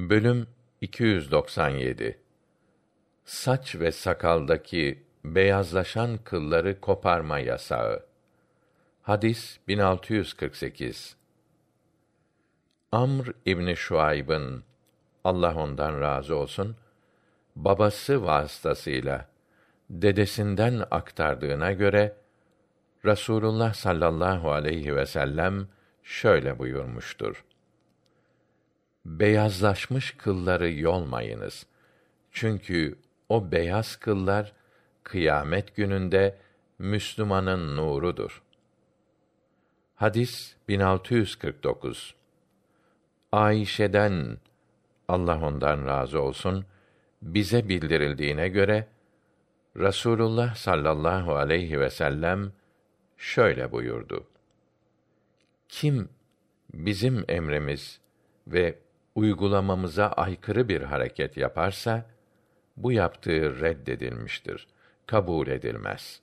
Bölüm 297 Saç ve sakaldaki beyazlaşan kılları koparma yasağı. Hadis 1648. Amr İbni Şuayb'ın Allah ondan razı olsun babası vasıtasıyla dedesinden aktardığına göre Rasulullah sallallahu aleyhi ve sellem şöyle buyurmuştur. Beyazlaşmış kılları yolmayınız. Çünkü o beyaz kıllar kıyamet gününde Müslümanın nurudur. Hadis 1649. Ayşe'den Allah ondan razı olsun bize bildirildiğine göre Rasulullah sallallahu aleyhi ve sellem şöyle buyurdu. Kim bizim emrimiz ve uygulamamıza aykırı bir hareket yaparsa bu yaptığı reddedilmiştir, kabul edilmez.